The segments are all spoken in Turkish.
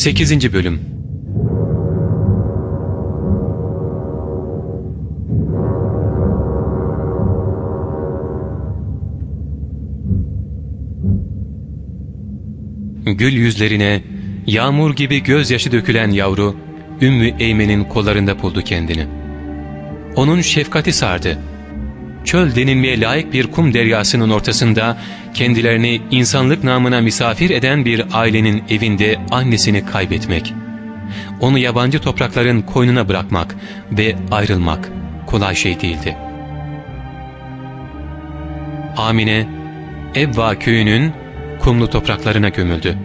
8. Bölüm Gül yüzlerine yağmur gibi gözyaşı dökülen yavru Ümmü Eymen'in kollarında buldu kendini. Onun şefkati sardı. Çöl denilmeye layık bir kum deryasının ortasında kendilerini insanlık namına misafir eden bir ailenin evinde annesini kaybetmek. Onu yabancı toprakların koynuna bırakmak ve ayrılmak kolay şey değildi. Amine, Evva köyünün kumlu topraklarına gömüldü.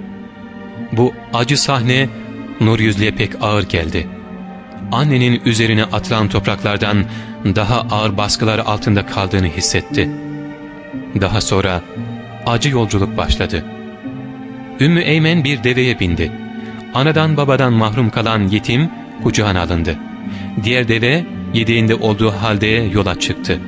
Bu acı sahne Nur Yüzlü'ye pek ağır geldi. Annenin üzerine atılan topraklardan daha ağır baskılar altında kaldığını hissetti. Daha sonra acı yolculuk başladı. Ümmü Eymen bir deveye bindi. Anadan babadan mahrum kalan yetim kucağına alındı. Diğer deve yediğinde olduğu halde yola çıktı.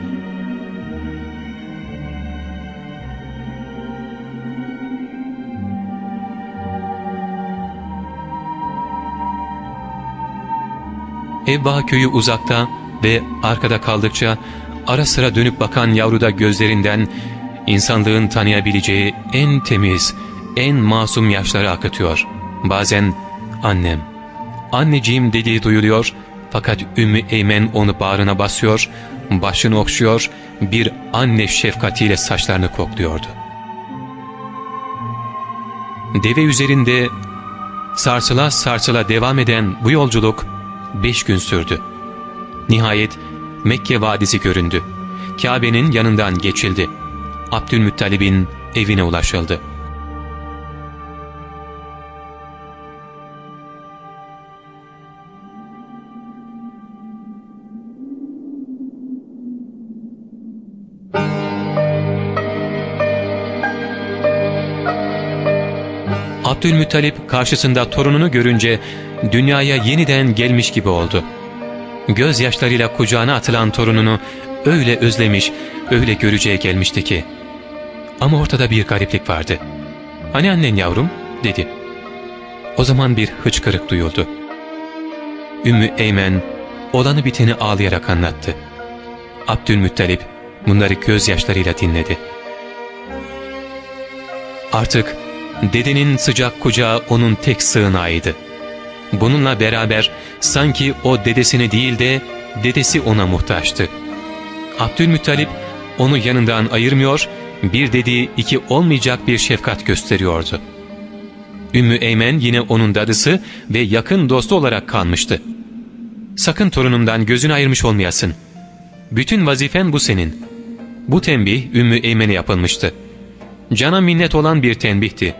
Evba köyü uzakta ve arkada kaldıkça ara sıra dönüp bakan yavruda gözlerinden insanlığın tanıyabileceği en temiz, en masum yaşları akıtıyor. Bazen annem, anneciğim dediği duyuluyor fakat Ümmü Eymen onu bağrına basıyor, başını okşuyor, bir anne şefkatiyle saçlarını kokluyordu. Deve üzerinde sarsıla sarsıla devam eden bu yolculuk beş gün sürdü. Nihayet Mekke vadisi göründü. Kabe'nin yanından geçildi. Abdülmuttalib'in evine ulaşıldı. Abdülmuttalip karşısında torununu görünce dünyaya yeniden gelmiş gibi oldu. Gözyaşlarıyla kucağına atılan torununu öyle özlemiş, öyle göreceğe gelmişti ki. Ama ortada bir gariplik vardı. ''Hani annen yavrum?'' dedi. O zaman bir hıçkırık duyuldu. Ümmü Eymen olanı biteni ağlayarak anlattı. Abdülmuttalip bunları gözyaşlarıyla dinledi. Artık dedenin sıcak kucağı onun tek sığınağıydı. Bununla beraber sanki o dedesini değil de dedesi ona muhtaçtı. Abdülmuttalip onu yanından ayırmıyor, bir dediği iki olmayacak bir şefkat gösteriyordu. Ümmü Eymen yine onun dadısı ve yakın dostu olarak kalmıştı. Sakın torunumdan gözünü ayırmış olmayasın. Bütün vazifen bu senin. Bu tembih Ümmü Eymen'e yapılmıştı. Cana minnet olan bir tembihti.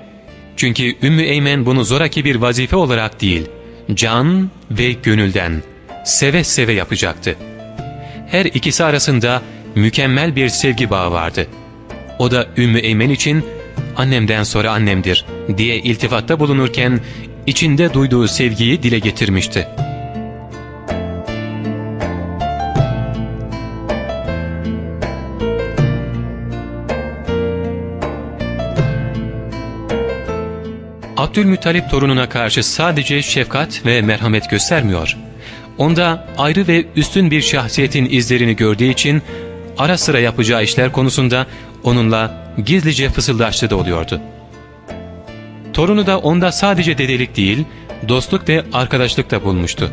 Çünkü Ümmü Eymen bunu zoraki bir vazife olarak değil, can ve gönülden, seve seve yapacaktı. Her ikisi arasında mükemmel bir sevgi bağı vardı. O da Ümmü Eymen için annemden sonra annemdir diye iltifatta bulunurken içinde duyduğu sevgiyi dile getirmişti. Abdülmuttalip torununa karşı sadece şefkat ve merhamet göstermiyor. Onda ayrı ve üstün bir şahsiyetin izlerini gördüğü için ara sıra yapacağı işler konusunda onunla gizlice fısıldaştığı da oluyordu. Torunu da onda sadece dedelik değil, dostluk ve arkadaşlık da bulmuştu.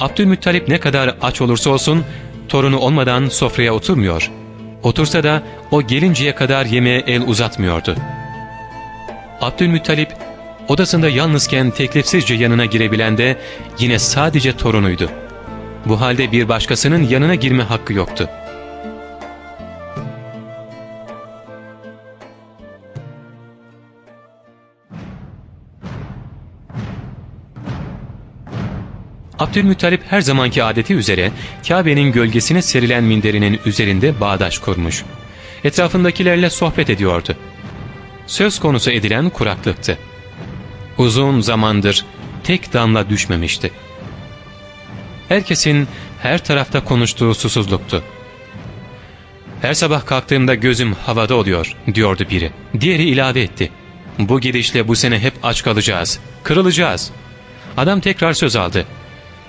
Abdülmuttalip ne kadar aç olursa olsun torunu olmadan sofraya oturmuyor. Otursa da o gelinceye kadar yemeğe el uzatmıyordu. Abdülmuttalip Odasında yalnızken teklifsizce yanına girebilen de yine sadece torunuydu. Bu halde bir başkasının yanına girme hakkı yoktu. Abdülmuttalip her zamanki adeti üzere Kabe'nin gölgesine serilen minderinin üzerinde bağdaş kurmuş. Etrafındakilerle sohbet ediyordu. Söz konusu edilen kuraklıktı uzun zamandır tek damla düşmemişti. Herkesin her tarafta konuştuğu susuzluktu. Her sabah kalktığımda gözüm havada oluyor diyordu biri. Diğeri ilave etti. Bu gidişle bu sene hep aç kalacağız. Kırılacağız. Adam tekrar söz aldı.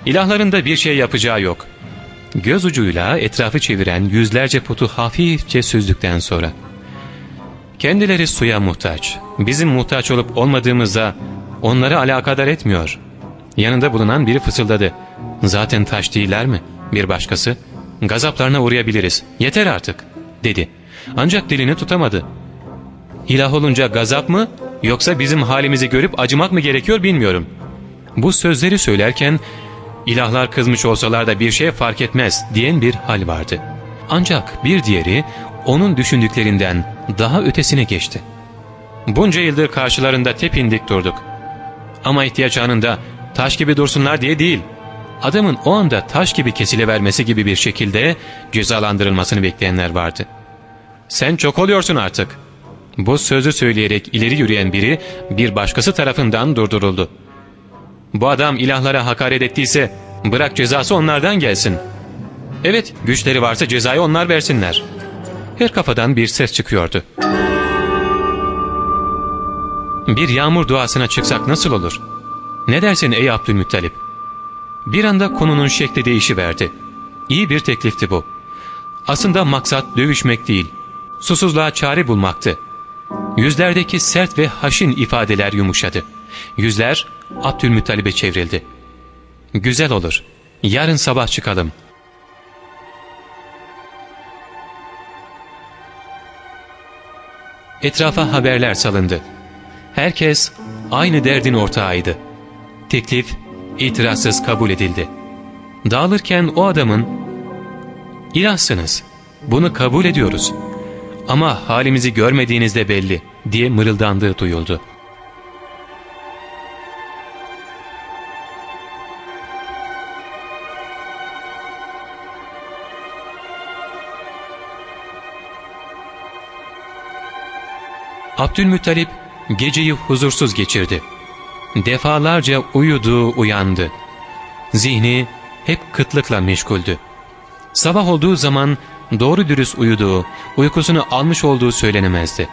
İlahlarında bir şey yapacağı yok. Göz ucuyla etrafı çeviren yüzlerce putu hafifçe süzdükten sonra. Kendileri suya muhtaç. Bizim muhtaç olup olmadığımızda onları alakadar etmiyor. Yanında bulunan biri fısıldadı. Zaten taş değiller mi? Bir başkası. Gazaplarına uğrayabiliriz. Yeter artık dedi. Ancak dilini tutamadı. İlah olunca gazap mı yoksa bizim halimizi görüp acımak mı gerekiyor bilmiyorum. Bu sözleri söylerken ilahlar kızmış olsalar da bir şey fark etmez diyen bir hal vardı. Ancak bir diğeri onun düşündüklerinden daha ötesine geçti. Bunca yıldır karşılarında tepindik durduk. Ama ihtiyaç anında taş gibi dursunlar diye değil. Adamın o anda taş gibi kesilevermesi gibi bir şekilde cezalandırılmasını bekleyenler vardı. ''Sen çok oluyorsun artık.'' Bu sözü söyleyerek ileri yürüyen biri bir başkası tarafından durduruldu. ''Bu adam ilahlara hakaret ettiyse bırak cezası onlardan gelsin.'' ''Evet güçleri varsa cezayı onlar versinler.'' Her kafadan bir ses çıkıyordu. Bir yağmur duasına çıksak nasıl olur? Ne dersin ey Abdülmuttalip? Bir anda konunun şekli değişiverdi. İyi bir teklifti bu. Aslında maksat dövüşmek değil, susuzluğa çare bulmaktı. Yüzlerdeki sert ve haşin ifadeler yumuşadı. Yüzler Abdülmuttalip'e çevrildi. ''Güzel olur, yarın sabah çıkalım.'' Etrafa haberler salındı. Herkes aynı derdin ortağıydı. Teklif itirazsız kabul edildi. Dağılırken o adamın ''İlahsınız, bunu kabul ediyoruz ama halimizi görmediğinizde belli.'' diye mırıldandığı duyuldu. Abdülmuttalip geceyi huzursuz geçirdi. Defalarca uyudu uyandı. Zihni hep kıtlıkla meşguldü. Sabah olduğu zaman doğru dürüst uyuduğu, uykusunu almış olduğu söylenemezdi.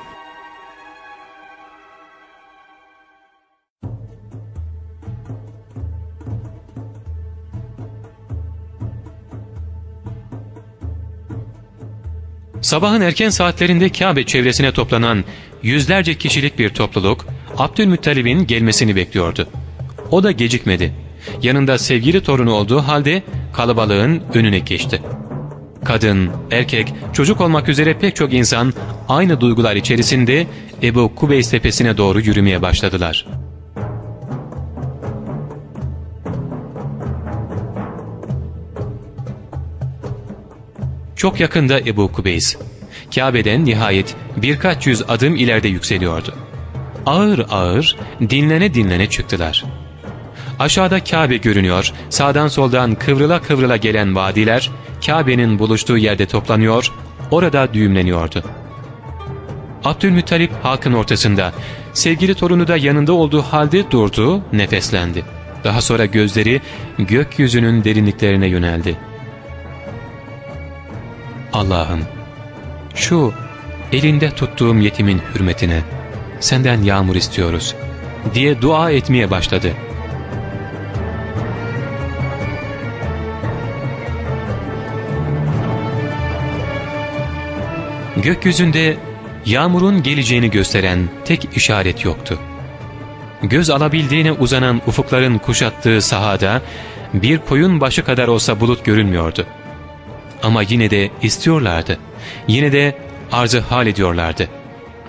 Sabahın erken saatlerinde Kabe çevresine toplanan yüzlerce kişilik bir topluluk Abdülmuttalib'in gelmesini bekliyordu. O da gecikmedi. Yanında sevgili torunu olduğu halde kalabalığın önüne geçti. Kadın, erkek, çocuk olmak üzere pek çok insan aynı duygular içerisinde Ebu Kubeys tepesine doğru yürümeye başladılar. Çok yakında Ebu Kubeys, Kabe'den nihayet birkaç yüz adım ileride yükseliyordu. Ağır ağır dinlene dinlene çıktılar. Aşağıda Kabe görünüyor, sağdan soldan kıvrıla kıvrıla gelen vadiler Kabe'nin buluştuğu yerde toplanıyor, orada düğümleniyordu. Abdülmuttalip halkın ortasında, sevgili torunu da yanında olduğu halde durdu, nefeslendi. Daha sonra gözleri gökyüzünün derinliklerine yöneldi. Allah'ım şu elinde tuttuğum yetimin hürmetine senden yağmur istiyoruz diye dua etmeye başladı. Gökyüzünde yağmurun geleceğini gösteren tek işaret yoktu. Göz alabildiğine uzanan ufukların kuşattığı sahada bir koyun başı kadar olsa bulut görünmüyordu. Ama yine de istiyorlardı. Yine de arzı hal ediyorlardı.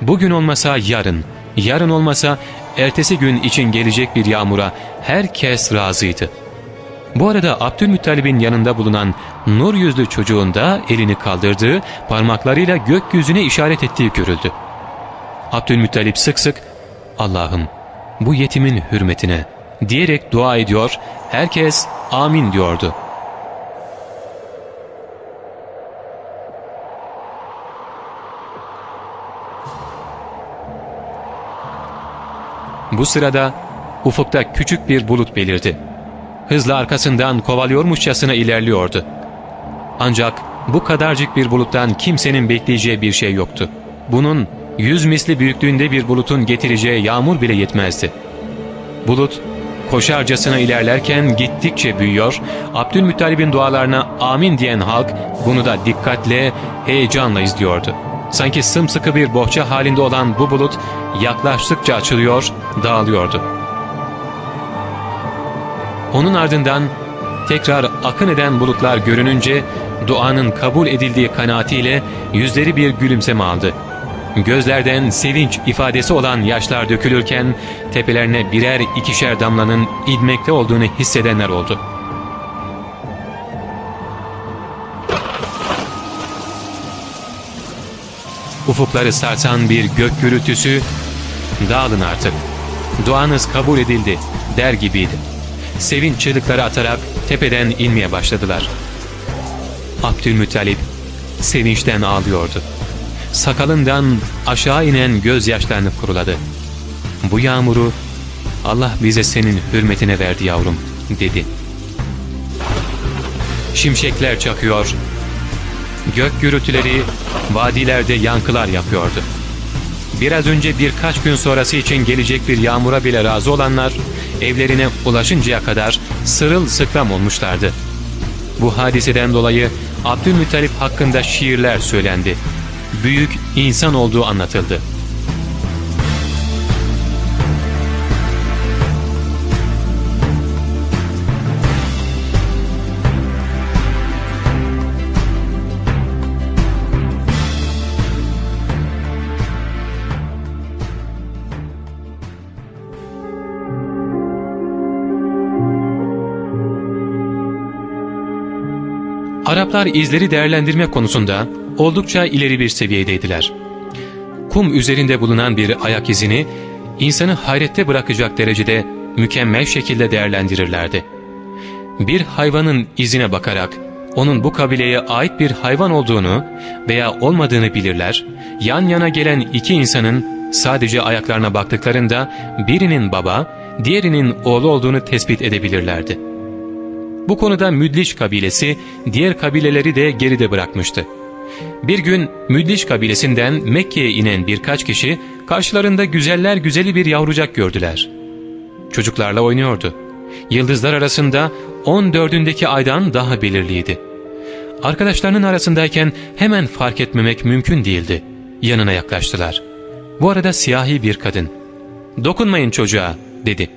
Bugün olmasa yarın, yarın olmasa ertesi gün için gelecek bir yağmura herkes razıydı. Bu arada Abdülmuttalib'in yanında bulunan nur yüzlü çocuğun da elini kaldırdığı, parmaklarıyla gökyüzüne işaret ettiği görüldü. Abdülmuttalip sık sık ''Allah'ım bu yetimin hürmetine'' diyerek dua ediyor, herkes ''Amin'' diyordu. Bu sırada ufukta küçük bir bulut belirdi. Hızla arkasından kovalıyormuşçasına ilerliyordu. Ancak bu kadarcık bir buluttan kimsenin bekleyeceği bir şey yoktu. Bunun yüz misli büyüklüğünde bir bulutun getireceği yağmur bile yetmezdi. Bulut koşarcasına ilerlerken gittikçe büyüyor, Abdülmuttalib'in dualarına amin diyen halk bunu da dikkatle, heyecanla izliyordu. Sanki sımsıkı bir bohça halinde olan bu bulut yaklaştıkça açılıyor, dağılıyordu. Onun ardından tekrar akın eden bulutlar görününce duanın kabul edildiği kanaatiyle yüzleri bir gülümseme aldı. Gözlerden sevinç ifadesi olan yaşlar dökülürken tepelerine birer ikişer damlanın inmekte olduğunu hissedenler oldu. Ufukları sarsan bir gök gürültüsü, dağılın artık, duanız kabul edildi der gibiydi. Sevinç çığlıkları atarak tepeden inmeye başladılar. Abdülmuttalip sevinçten ağlıyordu. Sakalından aşağı inen gözyaşlarını kuruladı. Bu yağmuru Allah bize senin hürmetine verdi yavrum dedi. Şimşekler çakıyor, gök gürültüleri vadilerde yankılar yapıyordu. Biraz önce birkaç gün sonrası için gelecek bir yağmura bile razı olanlar evlerine ulaşıncaya kadar sırılsıklam olmuşlardı. Bu hadiseden dolayı Abdülmuttalip hakkında şiirler söylendi. Büyük insan olduğu anlatıldı. Araplar izleri değerlendirme konusunda oldukça ileri bir seviyedeydiler. Kum üzerinde bulunan bir ayak izini insanı hayrette bırakacak derecede mükemmel şekilde değerlendirirlerdi. Bir hayvanın izine bakarak onun bu kabileye ait bir hayvan olduğunu veya olmadığını bilirler, yan yana gelen iki insanın sadece ayaklarına baktıklarında birinin baba, diğerinin oğlu olduğunu tespit edebilirlerdi. Bu konuda Müdliş kabilesi diğer kabileleri de geride bırakmıştı. Bir gün Müdliş kabilesinden Mekke'ye inen birkaç kişi karşılarında güzeller güzeli bir yavrucak gördüler. Çocuklarla oynuyordu. Yıldızlar arasında 14'ündeki aydan daha belirliydi. Arkadaşlarının arasındayken hemen fark etmemek mümkün değildi. Yanına yaklaştılar. Bu arada siyahi bir kadın. ''Dokunmayın çocuğa'' dedi.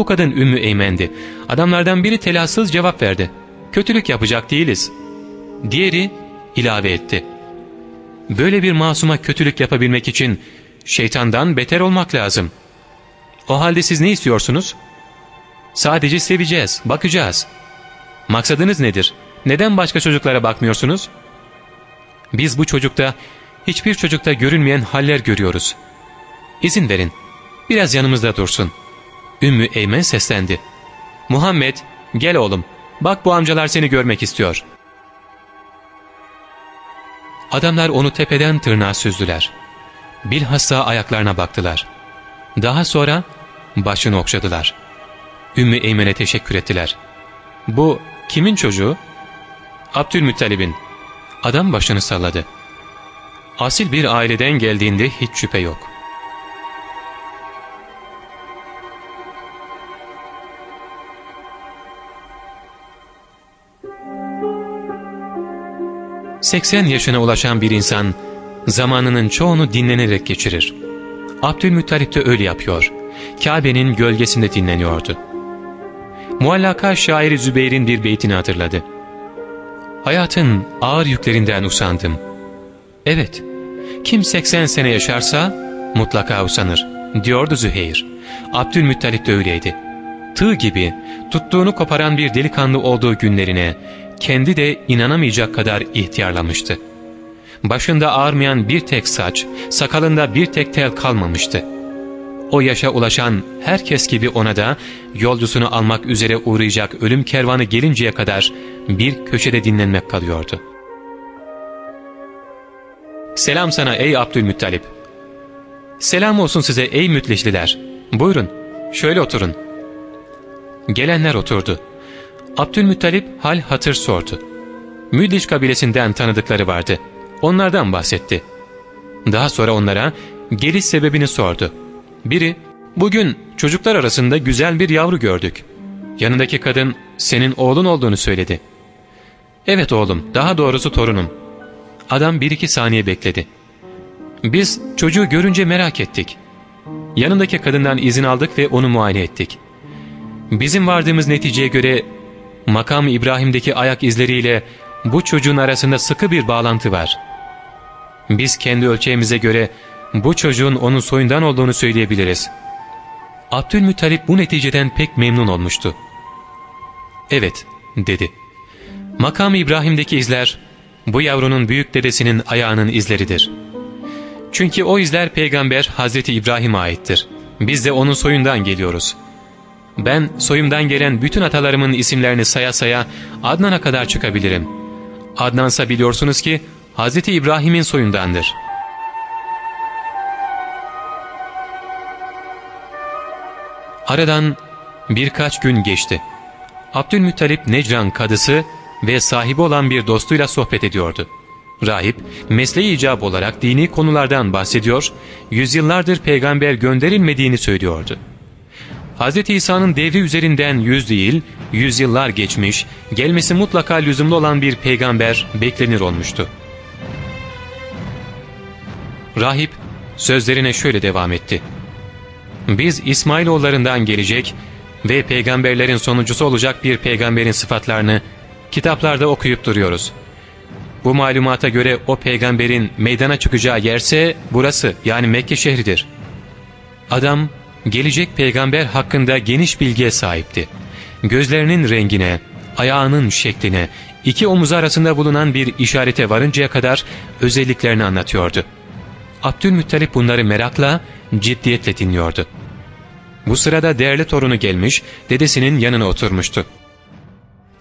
Bu kadın Ümmü Eymen'di. Adamlardan biri telassız cevap verdi. Kötülük yapacak değiliz. Diğeri ilave etti. Böyle bir masuma kötülük yapabilmek için şeytandan beter olmak lazım. O halde siz ne istiyorsunuz? Sadece seveceğiz, bakacağız. Maksadınız nedir? Neden başka çocuklara bakmıyorsunuz? Biz bu çocukta, hiçbir çocukta görünmeyen haller görüyoruz. İzin verin, biraz yanımızda dursun.'' Ümmü Eymen seslendi. ''Muhammed, gel oğlum, bak bu amcalar seni görmek istiyor.'' Adamlar onu tepeden tırnağa süzdüler. Bilhassa ayaklarına baktılar. Daha sonra başını okşadılar. Ümmü Eymen'e teşekkür ettiler. ''Bu kimin çocuğu?'' ''Abdülmuttalib'in.'' Adam başını salladı. Asil bir aileden geldiğinde hiç şüphe yok. 80 yaşına ulaşan bir insan zamanının çoğunu dinlenerek geçirir. Abdülmuttalip de öyle yapıyor. Kabe'nin gölgesinde dinleniyordu. Muallaka şairi Zübeyir'in bir beytini hatırladı. Hayatın ağır yüklerinden usandım. Evet, kim 80 sene yaşarsa mutlaka usanır, diyordu Züheyr. Abdülmuttalip de öyleydi. Tığ gibi tuttuğunu koparan bir delikanlı olduğu günlerine, kendi de inanamayacak kadar ihtiyarlamıştı. Başında ağarmayan bir tek saç, sakalında bir tek tel kalmamıştı. O yaşa ulaşan herkes gibi ona da yolcusunu almak üzere uğrayacak ölüm kervanı gelinceye kadar bir köşede dinlenmek kalıyordu. Selam sana ey Abdülmuttalip. Selam olsun size ey mütleşliler. Buyurun, şöyle oturun. Gelenler oturdu. Abdülmuttalip hal hatır sordu. Müdliş kabilesinden tanıdıkları vardı. Onlardan bahsetti. Daha sonra onlara geliş sebebini sordu. Biri, bugün çocuklar arasında güzel bir yavru gördük. Yanındaki kadın senin oğlun olduğunu söyledi. Evet oğlum, daha doğrusu torunum. Adam bir iki saniye bekledi. Biz çocuğu görünce merak ettik. Yanındaki kadından izin aldık ve onu muayene ettik. Bizim vardığımız neticeye göre makam İbrahim'deki ayak izleriyle bu çocuğun arasında sıkı bir bağlantı var. Biz kendi ölçeğimize göre bu çocuğun onun soyundan olduğunu söyleyebiliriz. Abdülmuttalip bu neticeden pek memnun olmuştu. Evet, dedi. Makam İbrahim'deki izler, bu yavrunun büyük dedesinin ayağının izleridir. Çünkü o izler peygamber Hazreti İbrahim'e aittir. Biz de onun soyundan geliyoruz. Ben soyumdan gelen bütün atalarımın isimlerini saya saya Adnan'a kadar çıkabilirim. Adnansa biliyorsunuz ki Hazreti İbrahim'in soyundandır. Aradan birkaç gün geçti. Abdülmuttalip Necran kadısı ve sahibi olan bir dostuyla sohbet ediyordu. Rahip, mesleği icap olarak dini konulardan bahsediyor, yüzyıllardır peygamber gönderilmediğini söylüyordu. Hz. İsa'nın devri üzerinden yüz değil, yüzyıllar geçmiş, gelmesi mutlaka lüzumlu olan bir peygamber beklenir olmuştu. Rahip sözlerine şöyle devam etti. Biz İsmailoğullarından gelecek ve peygamberlerin sonuncusu olacak bir peygamberin sıfatlarını kitaplarda okuyup duruyoruz. Bu malumata göre o peygamberin meydana çıkacağı yerse burası yani Mekke şehridir. Adam gelecek peygamber hakkında geniş bilgiye sahipti. Gözlerinin rengine, ayağının şekline, iki omuz arasında bulunan bir işarete varıncaya kadar özelliklerini anlatıyordu. Abdülmuttalip bunları merakla, ciddiyetle dinliyordu. Bu sırada değerli torunu gelmiş, dedesinin yanına oturmuştu.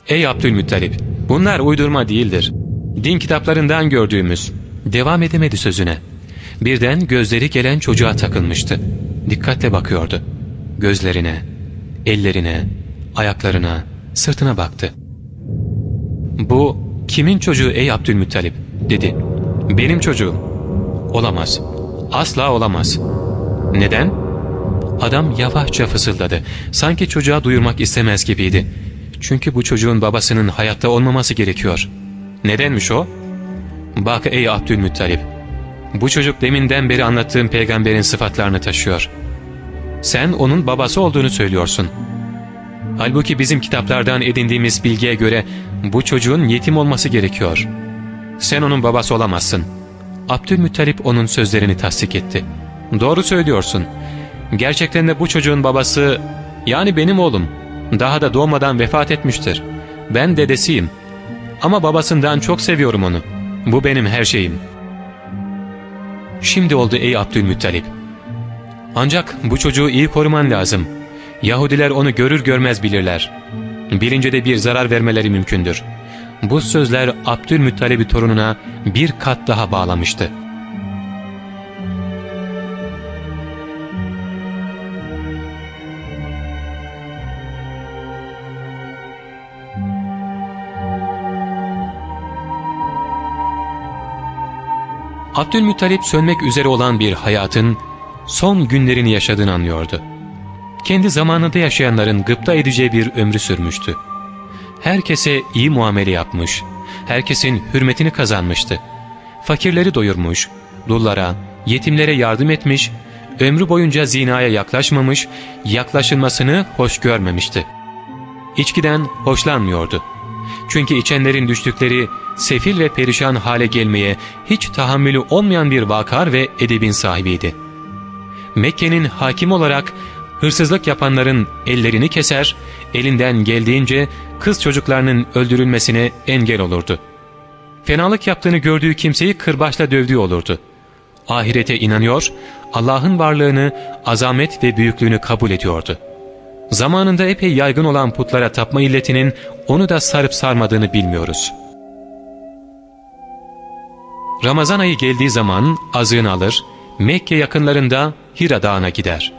''Ey Abdülmuttalip, bunlar uydurma değildir. Din kitaplarından gördüğümüz.'' Devam edemedi sözüne. Birden gözleri gelen çocuğa takılmıştı. Dikkatle bakıyordu. Gözlerine, ellerine, ayaklarına, sırtına baktı. ''Bu kimin çocuğu ey Abdülmuttalip?'' dedi. ''Benim çocuğum.'' ''Olamaz. Asla olamaz.'' ''Neden?'' Adam yavaşça fısıldadı. Sanki çocuğa duyurmak istemez gibiydi. Çünkü bu çocuğun babasının hayatta olmaması gerekiyor. Nedenmiş o? Bak ey Abdülmuttalip. Bu çocuk deminden beri anlattığım peygamberin sıfatlarını taşıyor. Sen onun babası olduğunu söylüyorsun. Halbuki bizim kitaplardan edindiğimiz bilgiye göre bu çocuğun yetim olması gerekiyor. Sen onun babası olamazsın. Abdülmuttalip onun sözlerini tasdik etti. Doğru söylüyorsun. Gerçekten de bu çocuğun babası yani benim oğlum daha da doğmadan vefat etmiştir. Ben dedesiyim. Ama babasından çok seviyorum onu. Bu benim her şeyim. Şimdi oldu ey Abdülmuttalip. Ancak bu çocuğu iyi koruman lazım. Yahudiler onu görür görmez bilirler. Bilince de bir zarar vermeleri mümkündür. Bu sözler Abdülmuttalip'i torununa bir kat daha bağlamıştı. Abdülmuttalip sönmek üzere olan bir hayatın son günlerini yaşadığını anlıyordu. Kendi zamanında yaşayanların gıpta edeceği bir ömrü sürmüştü. Herkese iyi muamele yapmış, herkesin hürmetini kazanmıştı. Fakirleri doyurmuş, dullara, yetimlere yardım etmiş, ömrü boyunca zinaya yaklaşmamış, yaklaşılmasını hoş görmemişti. İçkiden hoşlanmıyordu. Çünkü içenlerin düştükleri sefil ve perişan hale gelmeye hiç tahammülü olmayan bir vakar ve edebin sahibiydi. Mekke'nin hakim olarak hırsızlık yapanların ellerini keser, elinden geldiğince kız çocuklarının öldürülmesine engel olurdu. Fenalık yaptığını gördüğü kimseyi kırbaçla dövdüğü olurdu. Ahirete inanıyor, Allah'ın varlığını, azamet ve büyüklüğünü kabul ediyordu. Zamanında epey yaygın olan putlara tapma illetinin onu da sarıp sarmadığını bilmiyoruz. Ramazan ayı geldiği zaman azığını alır, Mekke yakınlarında Hira Dağı'na gider.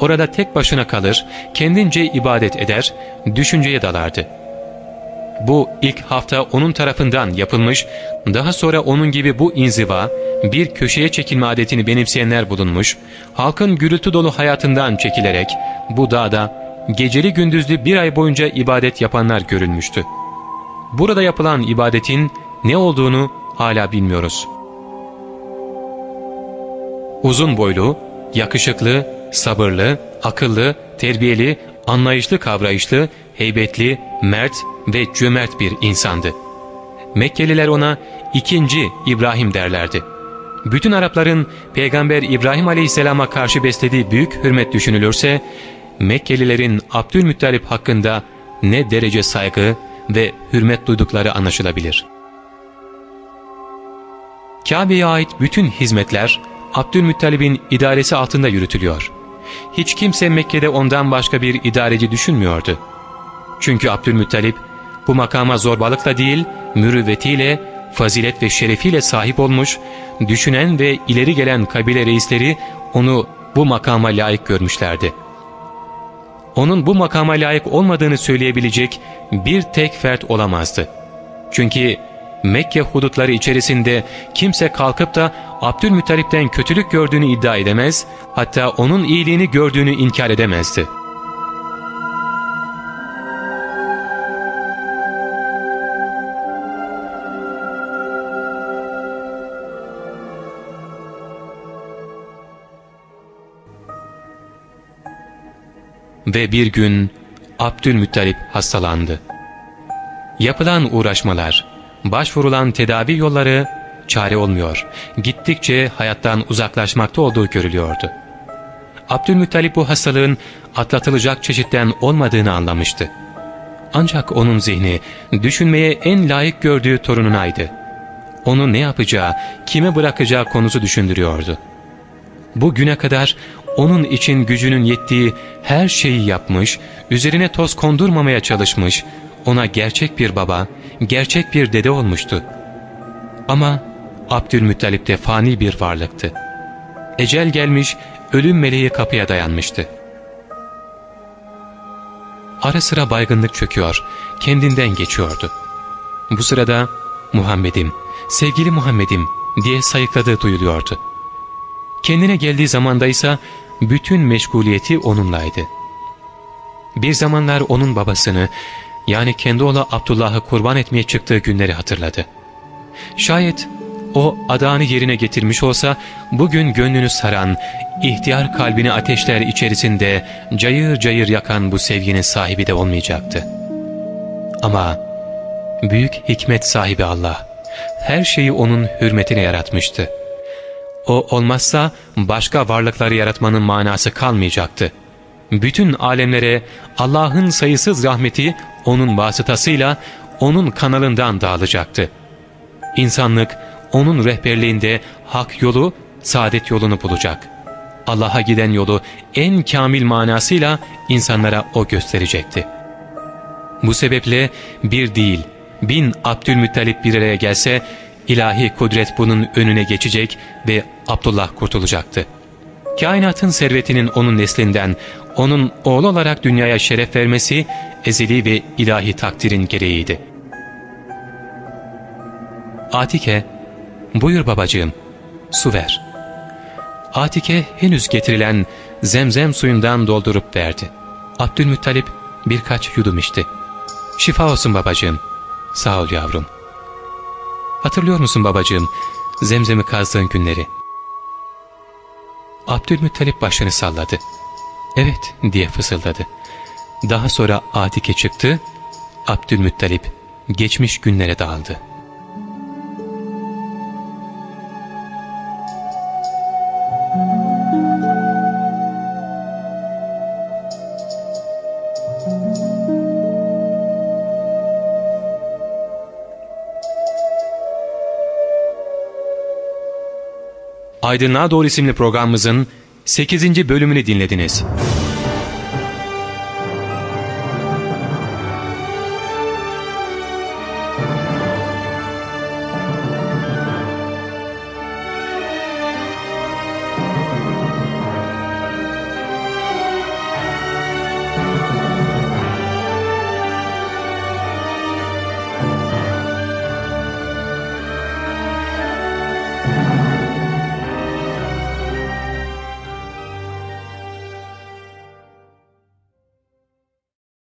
Orada tek başına kalır, kendince ibadet eder, düşünceye dalardı. Bu ilk hafta onun tarafından yapılmış, daha sonra onun gibi bu inziva, bir köşeye çekilme adetini benimseyenler bulunmuş, halkın gürültü dolu hayatından çekilerek bu dağda geceli gündüzlü bir ay boyunca ibadet yapanlar görülmüştü. Burada yapılan ibadetin ne olduğunu hala bilmiyoruz. Uzun boylu, yakışıklı, sabırlı, akıllı, terbiyeli, anlayışlı kavrayışlı, heybetli, mert ve cömert bir insandı. Mekkeliler ona ikinci İbrahim derlerdi. Bütün Arapların Peygamber İbrahim Aleyhisselam'a karşı beslediği büyük hürmet düşünülürse, Mekkelilerin Abdülmuttalip hakkında ne derece saygı ve hürmet duydukları anlaşılabilir. Kabe'ye ait bütün hizmetler Abdülmuttalib'in idaresi altında yürütülüyor. Hiç kimse Mekke'de ondan başka bir idareci düşünmüyordu. Çünkü Abdülmuttalip bu makama zorbalıkla değil, mürüvvetiyle, fazilet ve şerefiyle sahip olmuş, düşünen ve ileri gelen kabile reisleri onu bu makama layık görmüşlerdi. Onun bu makama layık olmadığını söyleyebilecek bir tek fert olamazdı. Çünkü Mekke hudutları içerisinde kimse kalkıp da Abdülmuttalip'ten kötülük gördüğünü iddia edemez, hatta onun iyiliğini gördüğünü inkar edemezdi. Ve bir gün Abdülmuttalip hastalandı. Yapılan uğraşmalar, başvurulan tedavi yolları çare olmuyor. Gittikçe hayattan uzaklaşmakta olduğu görülüyordu. Abdülmuttalip bu hastalığın atlatılacak çeşitten olmadığını anlamıştı. Ancak onun zihni düşünmeye en layık gördüğü torununaydı. Onu ne yapacağı, kime bırakacağı konusu düşündürüyordu. Bu güne kadar onun için gücünün yettiği her şeyi yapmış, üzerine toz kondurmamaya çalışmış, ona gerçek bir baba, gerçek bir dede olmuştu. Ama Abdülmuttalip de fani bir varlıktı. Ecel gelmiş, ölüm meleği kapıya dayanmıştı. Ara sıra baygınlık çöküyor, kendinden geçiyordu. Bu sırada Muhammed'im, sevgili Muhammed'im diye sayıkladığı duyuluyordu. Kendine geldiği zamanda ise bütün meşguliyeti onunlaydı. Bir zamanlar onun babasını yani kendi oğlu Abdullah'ı kurban etmeye çıktığı günleri hatırladı. Şayet o adağını yerine getirmiş olsa bugün gönlünü saran, ihtiyar kalbini ateşler içerisinde cayır cayır yakan bu sevginin sahibi de olmayacaktı. Ama büyük hikmet sahibi Allah her şeyi onun hürmetine yaratmıştı. O olmazsa başka varlıkları yaratmanın manası kalmayacaktı. Bütün alemlere Allah'ın sayısız rahmeti onun vasıtasıyla onun kanalından dağılacaktı. İnsanlık onun rehberliğinde hak yolu, saadet yolunu bulacak. Allah'a giden yolu en kamil manasıyla insanlara O gösterecekti. Bu sebeple bir değil, bin Abdülmuttalip bir araya gelse, ilahi kudret bunun önüne geçecek ve Abdullah kurtulacaktı. Kainatın servetinin onun neslinden, onun oğlu olarak dünyaya şeref vermesi ezeli ve ilahi takdirin gereğiydi. Atike, buyur babacığım, su ver. Atike henüz getirilen zemzem suyundan doldurup verdi. Abdülmuttalip birkaç yudum içti. Şifa olsun babacığım. Sağ ol yavrum. Hatırlıyor musun babacığım zemzemi kazdığın günleri? Abdülmuttalip başını salladı. Evet diye fısıldadı. Daha sonra Atike çıktı, Abdülmuttalip geçmiş günlere dağıldı. Aydınlığa Doğru isimli programımızın 8. bölümünü dinlediniz.